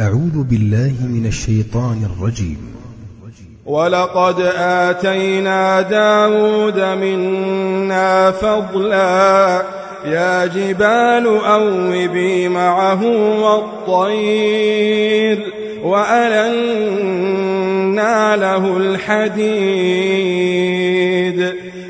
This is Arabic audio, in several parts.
أعوذ بالله من الشيطان الرجيم. ولقد آتينا داود منا فضلا. يا جبال أوبي معه والطير وألنا له الحديد.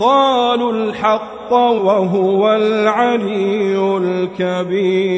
قالوا الحق وهو العلي الكبير.